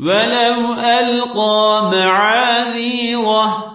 ولو ألقى معاذيره